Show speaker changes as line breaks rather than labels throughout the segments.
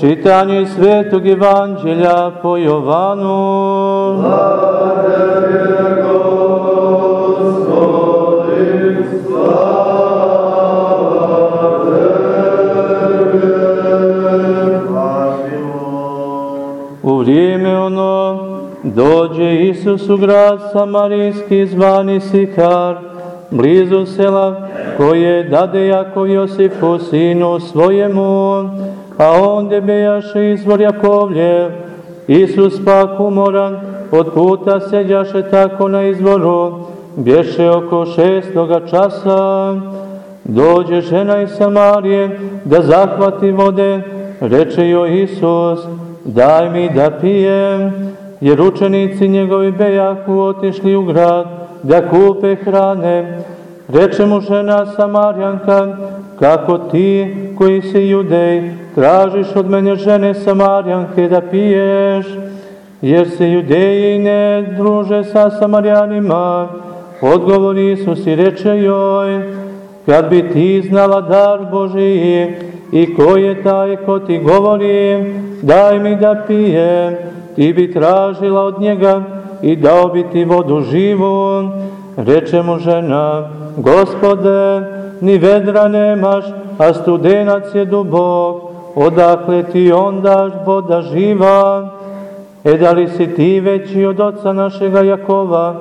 Čitanje svetog evanđelja po Jovanu. Tebe, Gospodi. U vrijeme ono dođe Isus u grad Samarijski zvani Sikar, blizu sela koje dade Jakov Josifu sinu svojemu, a onde bejaše izvor Jakovlje. Isus pak umoran, od puta sedjaše tako na izvoru, bješe oko šestoga časa. Dođe žena iz Samarije da zahvati vode, reče joj Isus, daj mi da pijem, jer učenici njegovi bejaku otišli u grad da kupe hrane. Reče mu žena Samarjanka, kako ti koji si judej tražiš od mene žene Samarjanke da piješ, jer se judeji ne druže sa Samarjanima. Odgovori Isus i reče joj, kad bi ti znala dar Božiji i ko je taj ko ti govori, daj mi da pijem, ti bi tražila od njega i dao bi ti vodu živu. Reče mu žena, gospode, ni vedra nemaš, a studenac je dubok, odakle ti onda voda živa? E da li si ti veći od oca našega Jakova,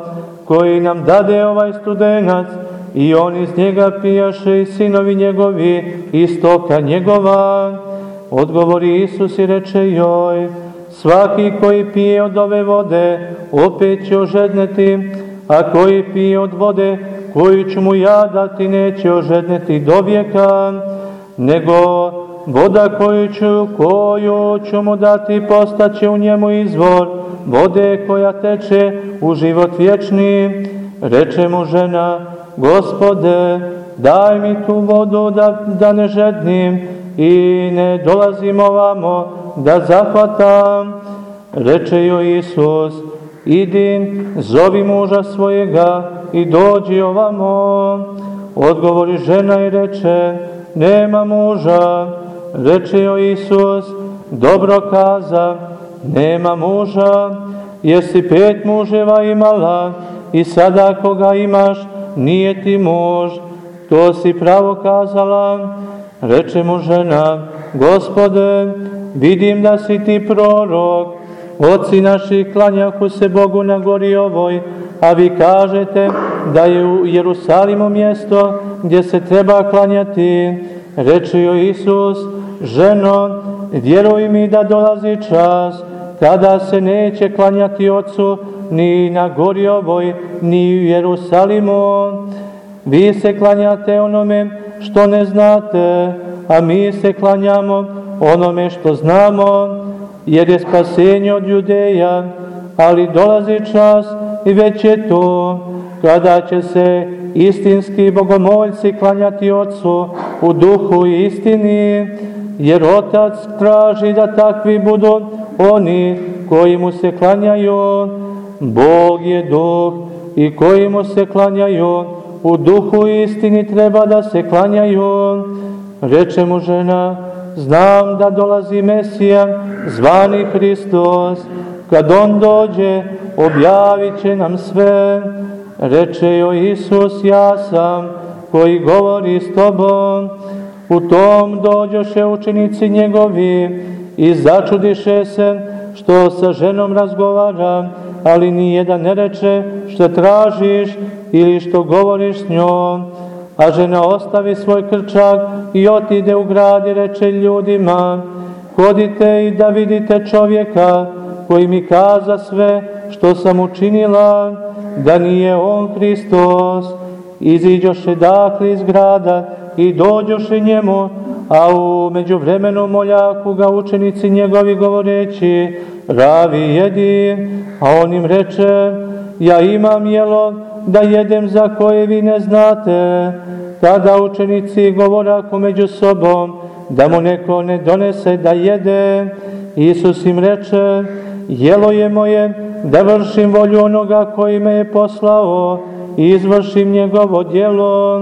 koji nam dade ovaj studenac, i on iz njega pijaše i sinovi njegovi, i stoka njegova? Odgovori Isus i reče joj, svaki koji pije od ove vode, opet će ožedneti, a koji pije od vode, koju ću mu ja dati, neće ožedneti do vijeka, nego voda koju ću, koju ću mu dati, postaće u njemu izvor, vode koja teče u život vječni. Reče mu žena, gospode, daj mi tu vodu da, da ne žednim i ne dolazim ovamo da zahvatam. Reče joj Isus, idi, zovi muža svojega i dođi ovamo. Odgovori žena i reče, nema muža. Reče joj Isus, dobro kaza, nema muža, jesi pet muževa imala i sada koga imaš, nije ti muž, to si pravo kazala. Reče mu žena, gospode, vidim da si ti prorok, oci naši klanjahu se Bogu na gori ovoj, a vi kažete da je u Jerusalimu mjesto gdje se treba klanjati. Reče joj Isus, ženo, vjeruj mi da dolazi čas kada se neće klanjati Otcu ni na gori ovoj, ni u Jerusalimu. Vi se klanjate onome što ne znate, a mi se klanjamo onome što znamo, jer je spasenje od judeja, ali dolazi čas i već je to, kada će se istinski bogomoljci klanjati Otcu u duhu i istini, jer Otac traži da takvi budu oni koji mu se klanjaju. Bog je duh i koji mu se klanjaju, u duhu istini treba da se klanjaju. Reče mu žena, znam da dolazi Mesija, zvani Hristos, kad on dođe, objavit će nam sve. Reče joj Isus, ja sam, koji govori s tobom. U tom dođoše učenici njegovi i začudiše se što sa ženom razgovara, ali ni jedan ne reče što tražiš ili što govoriš s njom. A žena ostavi svoj krčak i otide u grad i reče ljudima, hodite i da vidite čovjeka koji mi kaza sve što sam učinila, da nije on Hristos. Iziđoše dakle iz grada i dođoše njemu, a u međuvremenu moljaku ga učenici njegovi govoreći, ravi jedi, a on im reče, ja imam jelo da jedem za koje vi ne znate. Tada učenici govorako među sobom, da mu neko ne donese da jede. Isus im reče, jelo je moje da vršim volju onoga koji me je poslao i izvršim njegovo djelo.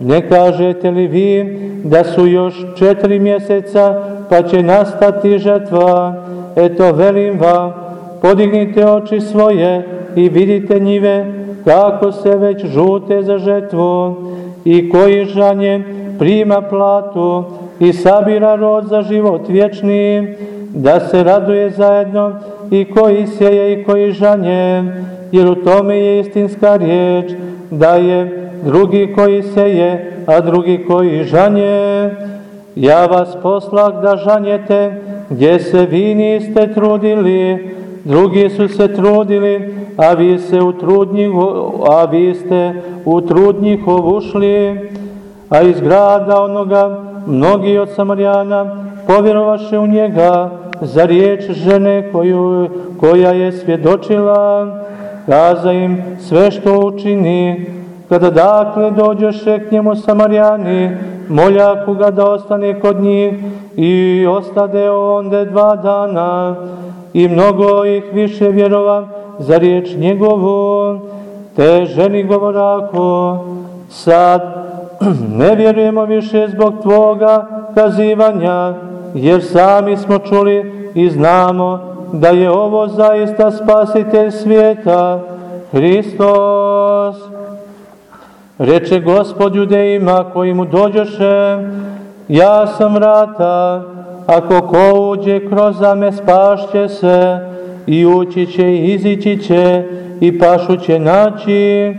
Ne kažete li vi da su još četiri mjeseca pa će nastati žetva. Eto, velim vam, podignite oči svoje i vidite njive, kako se već žute za žetvu i koji žanje prima platu i sabira rod za život vječni, da se raduje zajedno i koji sjeje i koji žanje, jer u tome je istinska riječ, da je drugi koji seje, a drugi koji žanje. Ja vas poslah da žanjete, gdje se vi niste trudili, drugi su se trudili, a vi, se u trud a vi ste u trud njihov ušli, a iz grada onoga mnogi od Samarijana povjerovaše u njega za riječ žene koju, koja je svjedočila, kaza im sve što učini, kada dakle dođeše k njemu Samarijani, moljaku ga da ostane kod njih i ostade onde dva dana i mnogo ih više vjerova za riječ njegovu, te ženi govorako, sad ne vjerujemo više zbog Tvoga kazivanja, jer sami smo čuli i znamo da je ovo zaista spasitelj svijeta, Hristos. Reče gospod judejima koji mu dođoše, ja sam vrata, ako ko uđe kroz me spašće se, i ući će i izići će i pašu će naći.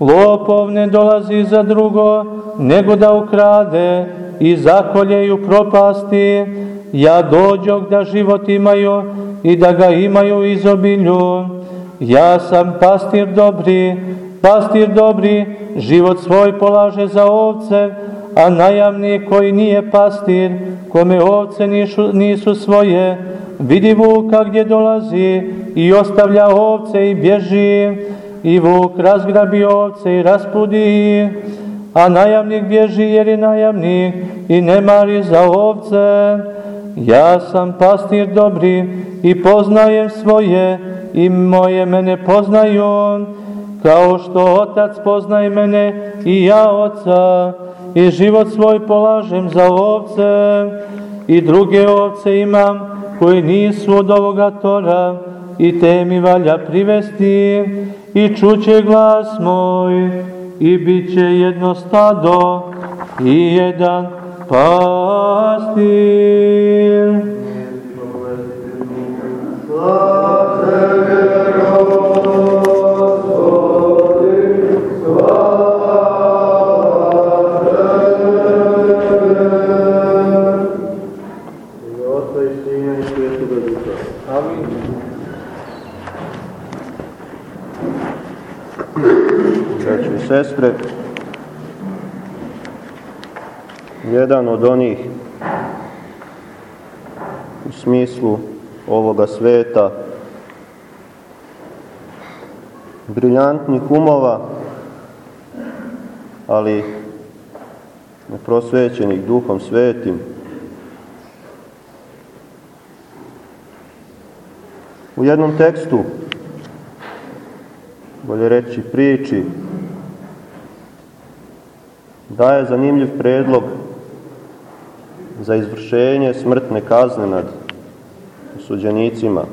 Lopov ne dolazi za drugo, nego da ukrade i zakoljeju propasti. Ja dođog da život imaju i da ga imaju izobilju. Ja sam pastir dobri, pastir dobri, život svoj polaže za ovce, a najamni koji nije pastir, kome ovce nisu, nisu svoje, vidi vuka gdje dolazi i ostavlja ovce i bježi, i vuk razgrabi ovce i raspudi, a najamnik bježi jer je najamnik i ne mari za ovce. Ja sam pastir dobri i poznajem svoje i moje mene poznaju, kao što otac poznaje mene i ja oca i život svoj polažem za ovce i druge ovce imam koji nisu od ovoga tora i te mi valja privesti i čuće glas moj i bit će jedno stado i jedan pastir.
Sestre, jedan od onih u smislu ovoga sveta briljantnih umova, ali neprosvećenih duhom svetim, u jednom tekstu, bolje reći priči, daje zanimljiv predlog za izvršenje smrtne kazne nad suđenicima.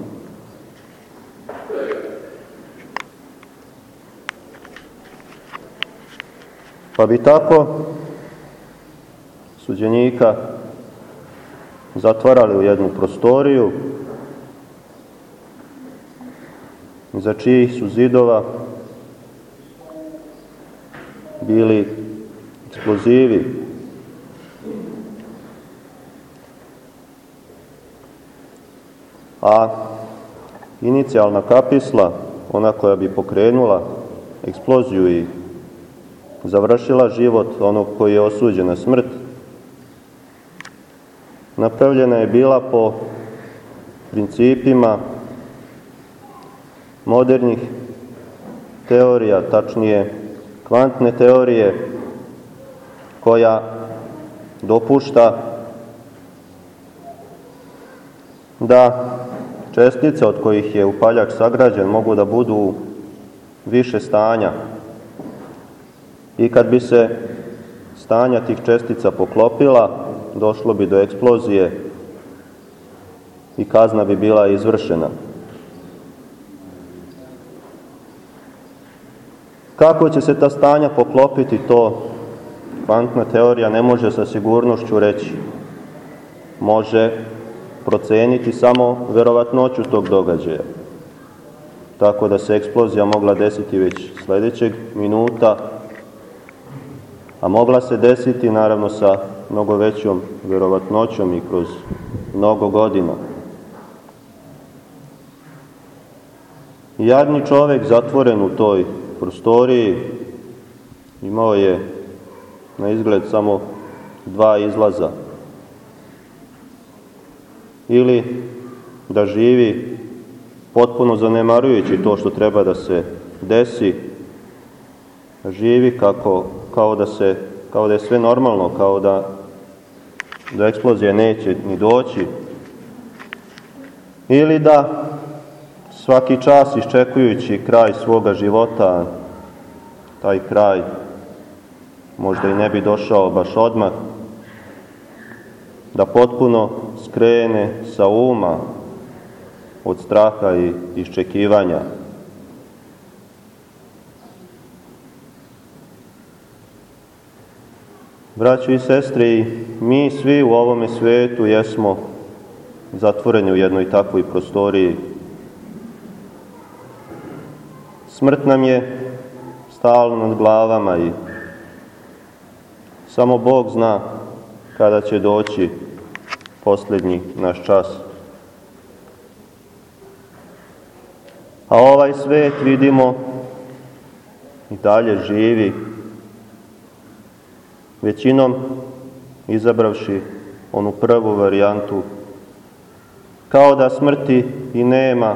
Pa bi tako suđenika zatvarali u jednu prostoriju za čijih su zidova bili eksplozivi. A inicijalna kapisla, ona koja bi pokrenula eksploziju i završila život onog koji je osuđen na smrt, napravljena je bila po principima modernih teorija, tačnije kvantne teorije, koja dopušta da čestice od kojih je upaljač sagrađen mogu da budu više stanja i kad bi se stanja tih čestica poklopila, došlo bi do eksplozije i kazna bi bila izvršena. Kako će se ta stanja poklopiti, to kvantna teorija ne može sa sigurnošću reći. Može proceniti samo verovatnoću tog događaja. Tako da se eksplozija mogla desiti već sledećeg minuta, a mogla se desiti naravno sa mnogo većom verovatnoćom i kroz mnogo godina. Jadni čovek zatvoren u toj prostoriji imao je na izgled samo dva izlaza. Ili da živi potpuno zanemarujući to što treba da se desi, živi kako, kao, da se, kao da je sve normalno, kao da, da eksplozija neće ni doći, ili da svaki čas iščekujući kraj svoga života, taj kraj možda i ne bi došao baš odmah, da potpuno skrene sa uma od straha i iščekivanja. Braći i sestre, mi svi u ovome svetu jesmo zatvoreni u jednoj takvoj prostoriji. Smrt nam je stalno nad glavama i samo Bog zna kada će doći posljednji naš čas. A ovaj svet vidimo i dalje živi, većinom izabravši onu prvu varijantu, kao da smrti i nema,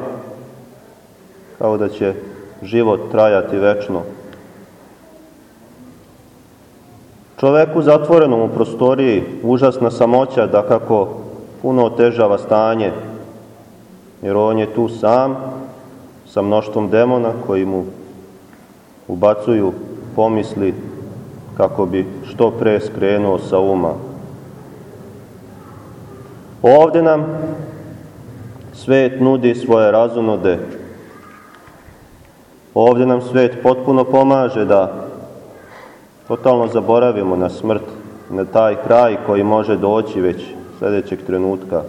kao da će život trajati večno. Čoveku zatvorenom u prostoriji užasna samoća da kako puno otežava stanje, jer on je tu sam sa mnoštvom demona koji mu ubacuju pomisli kako bi što pre skrenuo sa uma. Ovde nam svet nudi svoje razunode. Ovde nam svet potpuno pomaže da totalno zaboravimo na smrt, na taj kraj koji može doći već sledećeg trenutka.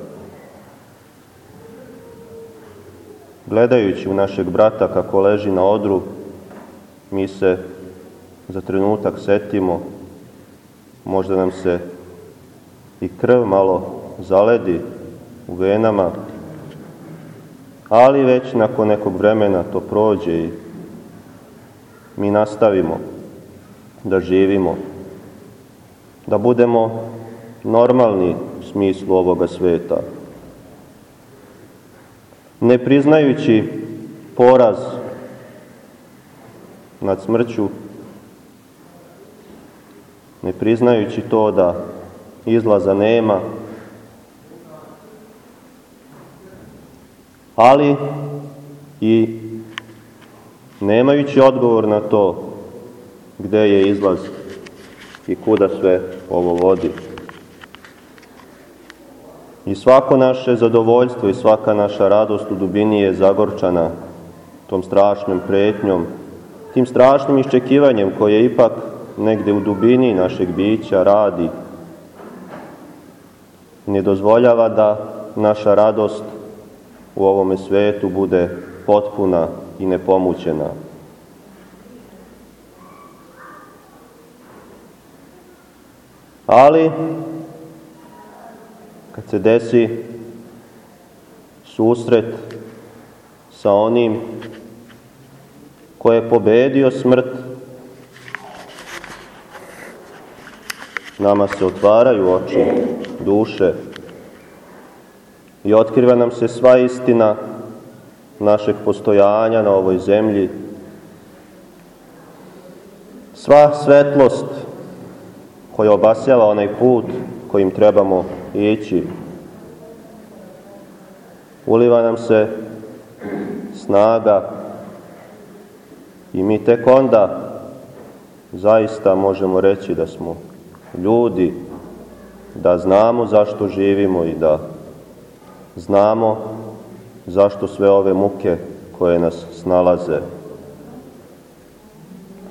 Gledajući u našeg brata kako leži na odru, mi se za trenutak setimo, možda nam se i krv malo zaledi u venama, ali već nakon nekog vremena to prođe i mi nastavimo da živimo, da budemo normalni u smislu ovoga sveta. Ne priznajući poraz nad smrću, ne priznajući to da izlaza nema, ali i nemajući odgovor na to gde je izlaz i kuda sve ovo vodi. I svako naše zadovoljstvo i svaka naša radost u dubini je zagorčana tom strašnom pretnjom, tim strašnim iščekivanjem koje ipak negde u dubini našeg bića radi. Ne dozvoljava da naša radost u ovome svetu bude potpuna i nepomućena. Ali kad se desi susret sa onim ko je pobedio smrt, nama se otvaraju oči, duše i otkriva nam se sva istina našeg postojanja na ovoj zemlji, sva svetlost koja obasjava onaj put kojim trebamo ići. Uliva nam se snaga i mi tek onda zaista možemo reći da smo ljudi, da znamo zašto živimo i da znamo zašto sve ove muke koje nas snalaze.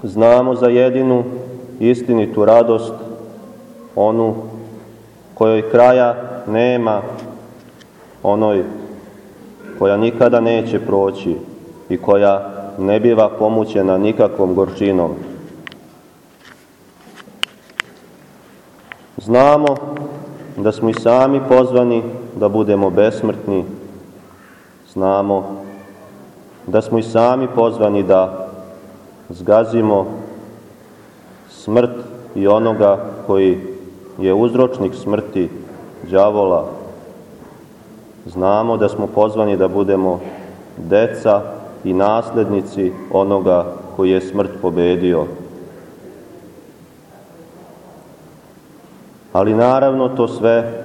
Znamo za jedinu istinitu radost, onu kojoj kraja nema, onoj koja nikada neće proći i koja ne biva pomućena nikakvom gorčinom. Znamo da smo i sami pozvani da budemo besmrtni, znamo da smo i sami pozvani da zgazimo smrt i onoga koji je uzročnik smrti đavola. Znamo da smo pozvani da budemo deca i naslednici onoga koji je smrt pobedio. Ali naravno to sve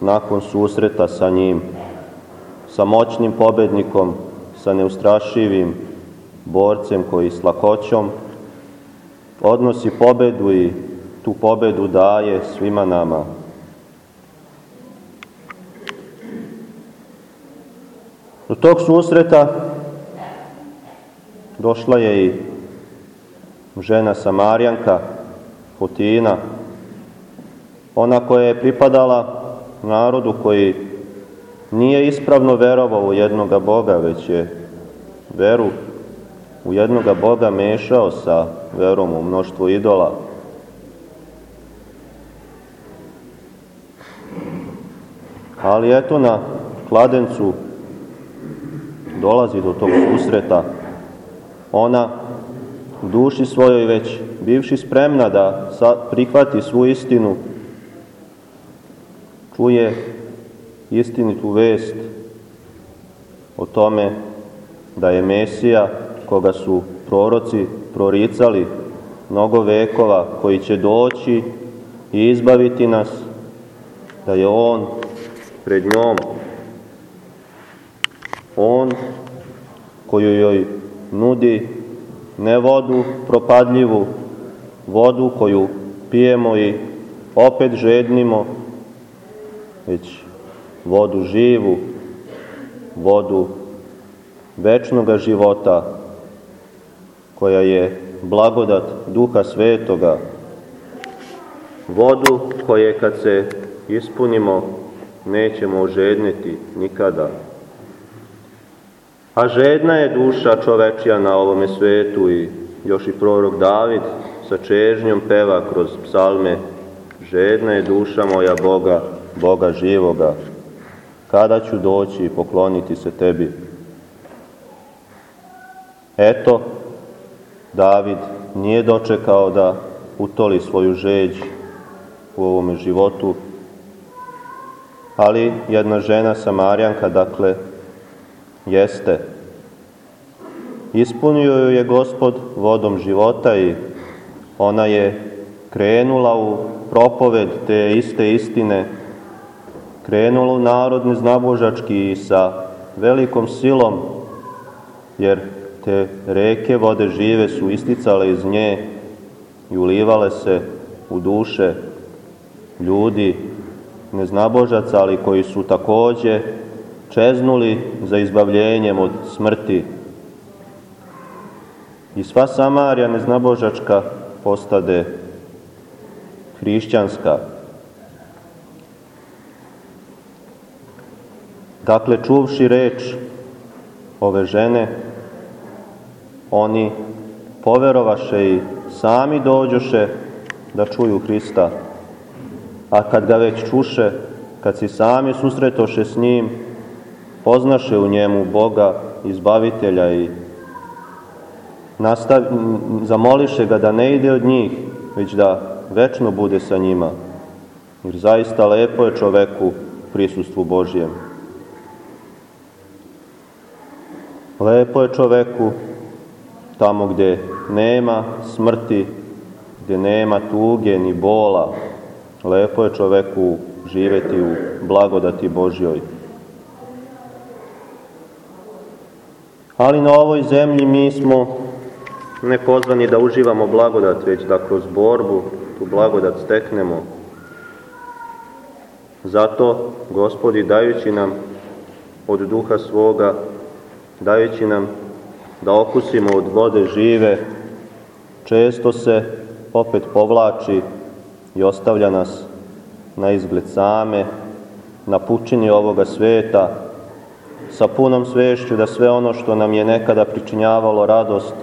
nakon susreta sa njim, sa moćnim pobednikom, sa neustrašivim borcem koji s lakoćom odnosi pobedu i tu pobedu daje svima nama. Do tog susreta došla je i žena Samarjanka, Fotina, ona koja je pripadala narodu koji nije ispravno verovao u jednoga Boga, već je veru u jednoga Boga mešao sa verom u mnoštvo idola. Ali eto na kladencu dolazi do tog susreta. Ona u duši svojoj već bivši spremna da prihvati svu istinu, čuje istinitu vest o tome da je Mesija, koga su proroci proricali mnogo vekova, koji će doći i izbaviti nas, da je On pred njom, On koju joj nudi ne vodu propadljivu, vodu koju pijemo i opet žednimo, već vodu živu, vodu večnoga života, koja je blagodat Duha Svetoga, vodu koje kad se ispunimo nećemo ožedniti nikada. A žedna je duša čovečija na ovome svetu i još i prorok David sa čežnjom peva kroz psalme Žedna je duša moja Boga, Boga živoga, kada ću doći i pokloniti se tebi. Eto, David nije dočekao da utoli svoju žeđ u ovome životu, ali jedna žena Samarjanka, dakle, jeste. Ispunio ju je gospod vodom života i ona je krenula u propoved te iste istine, krenula u narod neznabožački i sa velikom silom, jer te reke vode žive su isticale iz nje i ulivale se u duše ljudi, neznabožaca, ali koji su takođe čeznuli za izbavljenjem od smrti. I sva Samarija neznabožačka postade hrišćanska. Dakle, čuvši reč ove žene, oni poverovaše i sami dođoše da čuju Hrista, a kad ga već čuše, kad si sami susretoše s njim, poznaše u njemu Boga, izbavitelja i nastav, zamoliše ga da ne ide od njih, već da večno bude sa njima. Jer zaista lepo je čoveku prisustvu Božjem. Lepo je čoveku tamo gde nema smrti, gde nema tuge ni bola. Lepo je čoveku živeti u blagodati Božjoj. Ali na ovoj zemlji mi smo ne pozvani da uživamo blagodat, već da kroz borbu tu blagodat steknemo. Zato, gospodi, dajući nam od duha svoga, dajući nam da okusimo od vode žive, često se opet povlači i ostavlja nas na izgled same, na pučini ovoga sveta, sa punom svešću da sve ono što nam je nekada pričinjavalo radost,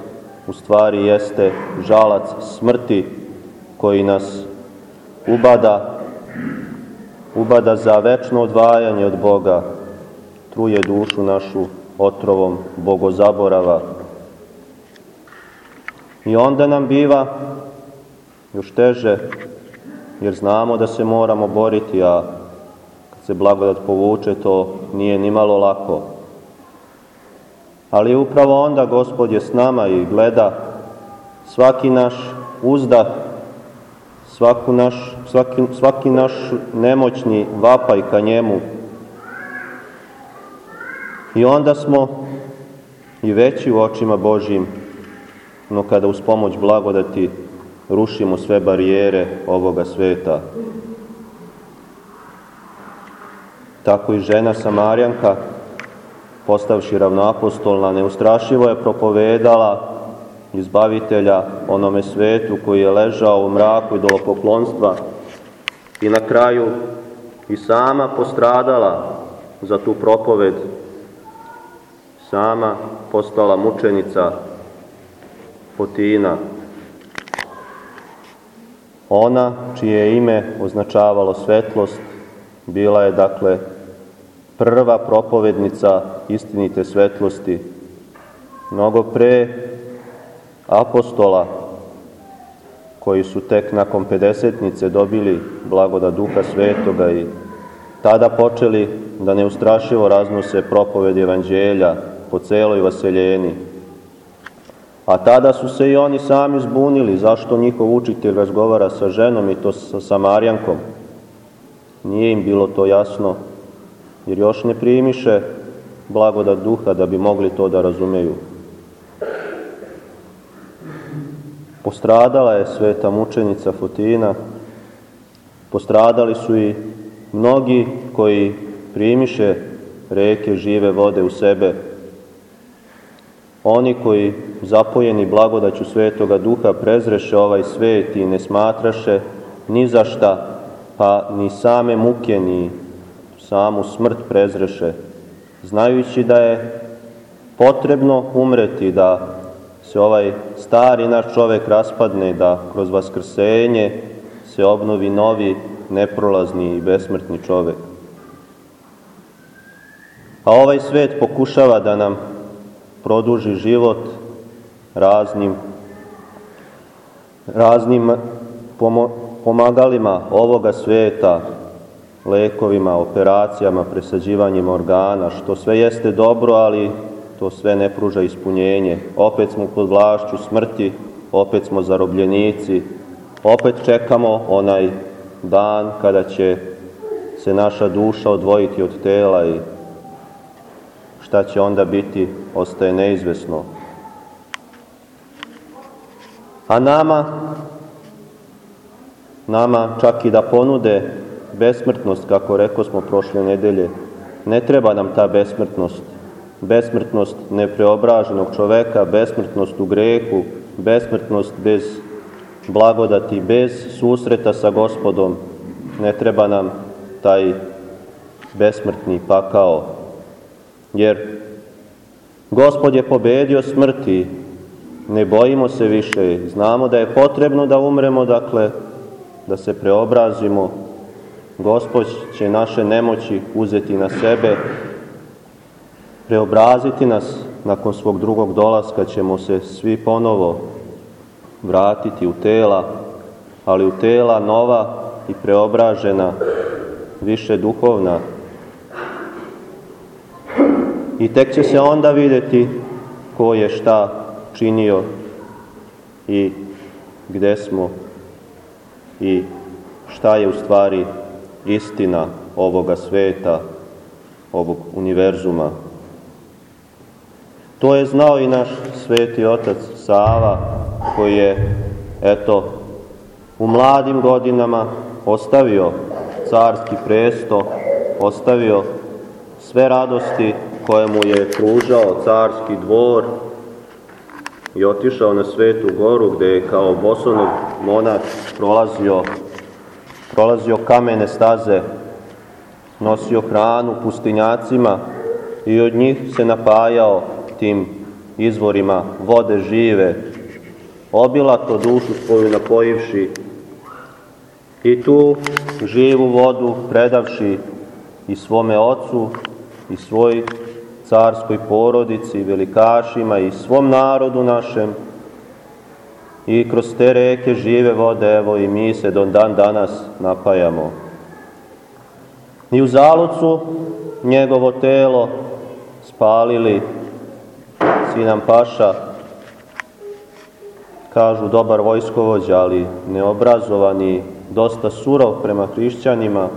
u stvari jeste žalac smrti koji nas ubada, ubada za večno odvajanje od Boga, truje dušu našu otrovom bogozaborava. I onda nam biva još teže, jer znamo da se moramo boriti, a kad se blagodat povuče, to nije ni malo lako. Ali upravo onda Gospod je s nama i gleda svaki naš uzdah, svaku naš, svaki, svaki naš nemoćni vapaj ka njemu. I onda smo i veći u očima Božjim, no kada uz pomoć blagodati rušimo sve barijere ovoga sveta. Tako i žena Samarjanka, postavši ravnoapostolna, neustrašivo je propovedala izbavitelja onome svetu koji je ležao u mraku i poklonstva i na kraju i sama postradala za tu propoved, sama postala mučenica Fotina. Ona, čije ime označavalo svetlost, bila je dakle prva propovednica istinite svetlosti. Mnogo pre apostola koji su tek nakon pedesetnice dobili blagoda Duha Svetoga i tada počeli da neustrašivo raznose propoved evanđelja po celoj vaseljeni. A tada su se i oni sami zbunili zašto njihov učitelj razgovara sa ženom i to sa Samarjankom. Nije im bilo to jasno, jer još ne primiše blagodat duha da bi mogli to da razumeju. Postradala je sveta mučenica Fotina, postradali su i mnogi koji primiše reke žive vode u sebe, oni koji zapojeni blagodaću svetoga duha prezreše ovaj svet i ne smatraše ni za šta, pa ni same muke, ni samu smrt prezreše, znajući da je potrebno umreti, da se ovaj stari naš čovek raspadne, da kroz vaskrsenje se obnovi novi, neprolazni i besmrtni čovek. A ovaj svet pokušava da nam produži život raznim, raznim pomagalima ovoga sveta, lekovima, operacijama, presađivanjima organa, što sve jeste dobro, ali to sve ne pruža ispunjenje. Opet smo pod vlašću smrti, opet smo zarobljenici, opet čekamo onaj dan kada će se naša duša odvojiti od tela i šta će onda biti, ostaje neizvesno. A nama, nama čak i da ponude besmrtnost, kako rekao smo prošle nedelje, ne treba nam ta besmrtnost. Besmrtnost nepreobraženog čoveka, besmrtnost u grehu, besmrtnost bez blagodati, bez susreta sa gospodom. Ne treba nam taj besmrtni pakao. Jer gospod je pobedio smrti, ne bojimo se više, znamo da je potrebno da umremo, dakle, da se preobrazimo, Gospod će naše nemoći uzeti na sebe, preobraziti nas. Nakon svog drugog dolaska ćemo se svi ponovo vratiti u tela, ali u tela nova i preobražena, više duhovna. I tek će se onda videti ko je šta činio i gde smo i šta je u stvari istina ovoga sveta, ovog univerzuma. To je znao i naš sveti otac Sava, koji je, eto, u mladim godinama ostavio carski presto, ostavio sve radosti koje mu je pružao carski dvor i otišao na svetu goru gde je kao bosonog monah prolazio, prolazio kamene staze, nosio hranu pustinjacima i od njih se napajao tim izvorima vode žive, obilato dušu svoju napojivši i tu živu vodu predavši i svome ocu i svoj carskoj porodici, velikašima i svom narodu našem. I kroz te reke žive vode, evo i mi se do dan danas napajamo. I u zalucu njegovo telo spalili sinam paša, kažu dobar vojskovođa, ali neobrazovani, dosta surov prema hrišćanima,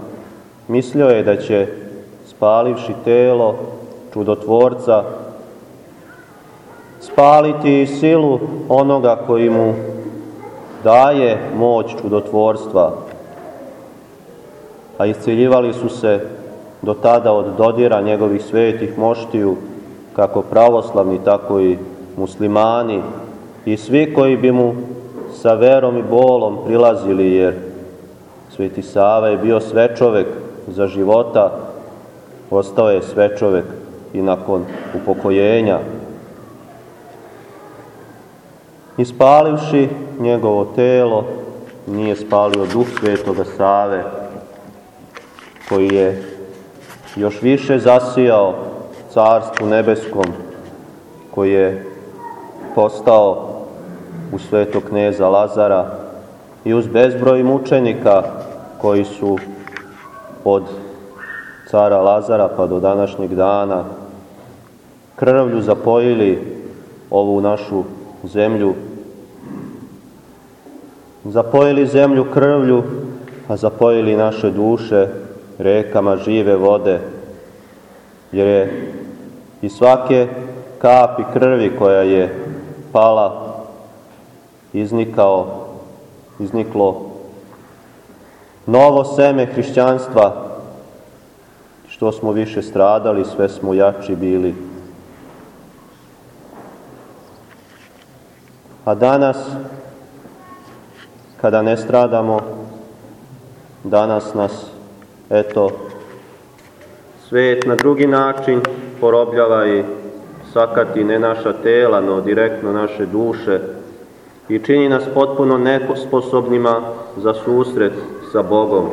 mislio je da će, spalivši telo čudotvorca, spaliti silu onoga koji mu daje moć čudotvorstva, a isceljivali su se do tada od dodira njegovih svetih moštiju, kako pravoslavni, tako i muslimani. I svi koji bi mu sa verom i bolom prilazili, jer Sveti Sava je bio sve čovek za života, ostao je sve čovek i nakon upokojenja. Ispalivši njegovo telo, nije spalio duh svetoga Save, koji je još više zasijao carstvu nebeskom, koji je postao u svetog kneza Lazara i uz bezbroj mučenika koji su od cara Lazara pa do današnjeg dana krvlju zapojili ovu našu zemlju. Zapojili zemlju krvlju, a zapojili naše duše rekama žive vode, jer je i svake kapi krvi koja je pala iznikao, izniklo novo seme hrišćanstva, što smo više stradali, sve smo jači bili. A danas, kada ne stradamo, danas nas, eto, svet na drugi način porobljava i sakati ne naša tela, no direktno naše duše i čini nas potpuno nesposobnima za susret sa Bogom.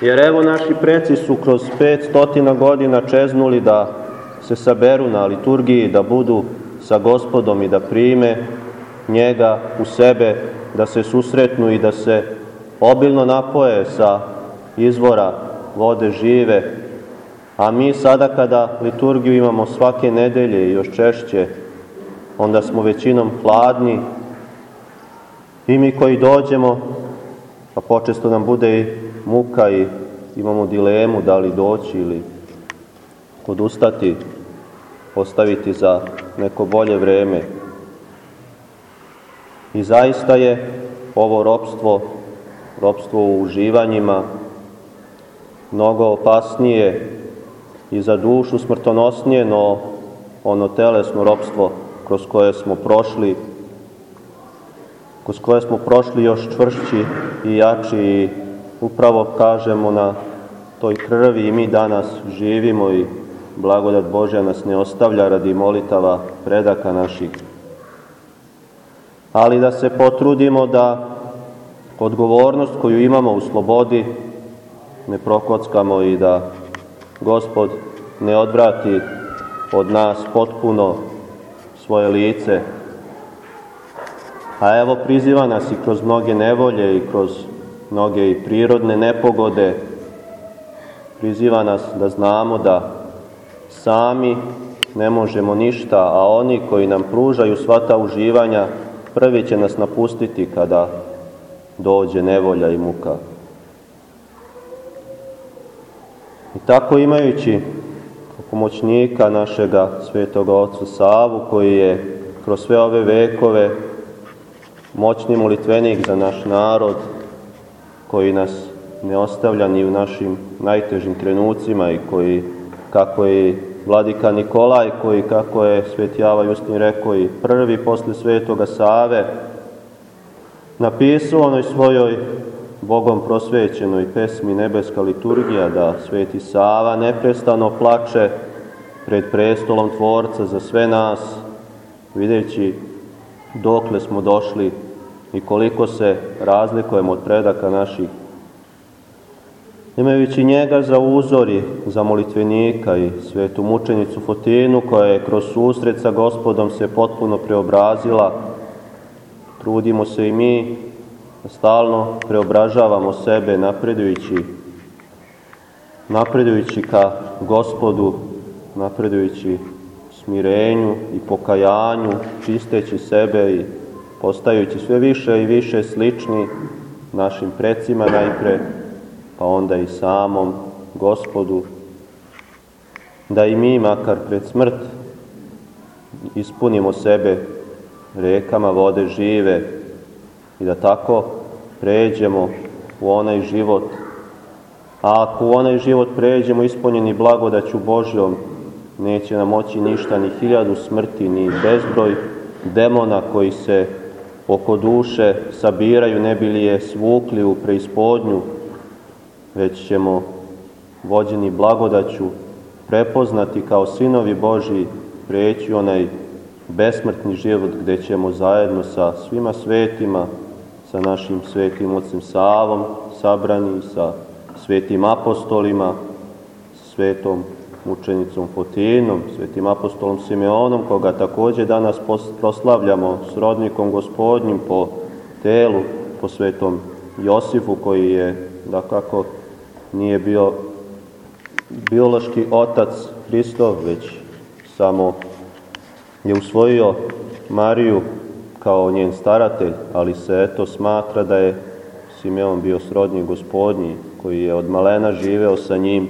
Jer evo naši preci su kroz 500 godina čeznuli da se saberu na liturgiji, da budu sa gospodom i da prime njega u sebe, da se susretnu i da se obilno napoje sa izvora vode žive, a mi sada kada liturgiju imamo svake nedelje i još češće, onda smo većinom hladni i mi koji dođemo, pa počesto nam bude i muka i imamo dilemu da li doći ili odustati, ostaviti za neko bolje vreme. I zaista je ovo ropstvo, ropstvo u uživanjima, mnogo opasnije i za dušu smrtonosnije, no ono telesno ropstvo kroz koje smo prošli, kroz koje smo prošli još čvršći i jači i upravo kažemo na toj krvi i mi danas živimo i blagodat Božja nas ne ostavlja radi molitava predaka naših. Ali da se potrudimo da odgovornost koju imamo u slobodi ne prokockamo i da Gospod ne odvrati od nas potpuno svoje lice. A evo priziva nas i kroz mnoge nevolje i kroz mnoge i prirodne nepogode. Priziva nas da znamo da sami ne možemo ništa, a oni koji nam pružaju sva ta uživanja, prvi će nas napustiti kada dođe nevolja i muka. I tako imajući pomoćnika našega svetoga oca Savu, koji je kroz sve ove vekove moćni molitvenik za naš narod, koji nas ne ostavlja ni u našim najtežim trenucima i koji, kako je vladika Nikolaj, koji, kako je sveti Java Justin rekao, i prvi posle svetoga Save, napisao onoj svojoj Bogom prosvećenoj pesmi Nebeska liturgija da sveti Sava neprestano plače pred prestolom Tvorca za sve nas, videći dokle smo došli i koliko se razlikujemo od predaka naših. Imajući njega za uzori, za molitvenika i svetu mučenicu Fotinu, koja je kroz susret sa gospodom se potpuno preobrazila, trudimo se i mi da stalno preobražavamo sebe napredujući, napredujući ka gospodu, napredujući smirenju i pokajanju, čisteći sebe i postajući sve više i više slični našim precima najpre, pa onda i samom gospodu, da i mi makar pred smrt ispunimo sebe rekama vode žive i da tako pređemo u onaj život. A ako u onaj život pređemo ispunjeni blagodaću Božjom, neće nam moći ništa, ni hiljadu smrti, ni bezbroj demona koji se oko duše sabiraju, ne bili je svukli u preispodnju, već ćemo vođeni blagodaću prepoznati kao sinovi Boži, preći onaj besmrtni život gde ćemo zajedno sa svima svetima, sa našim svetim ocem Savom, sabrani sa svetim apostolima, svetom mučenicom Fotinom, svetim apostolom Simeonom, koga takođe danas proslavljamo srodnikom gospodnjim po telu, po svetom Josifu, koji je, da kako nije bio biološki otac Hristov, već samo je usvojio Mariju kao njen staratelj, ali se eto smatra da je Simeon bio srodnik gospodnji, koji je od malena živeo sa njim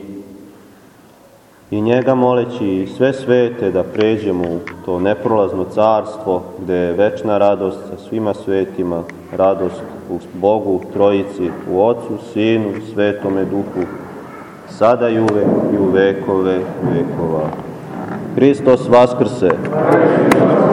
i njega moleći sve svete da pređemo u to neprolazno carstvo gde je večna radost sa svima svetima, radost u Bogu, Trojici, u Otcu, Sinu, Svetome Duhu, sada i uvek i u vekove vekova. Hristos Vaskrse! Amen.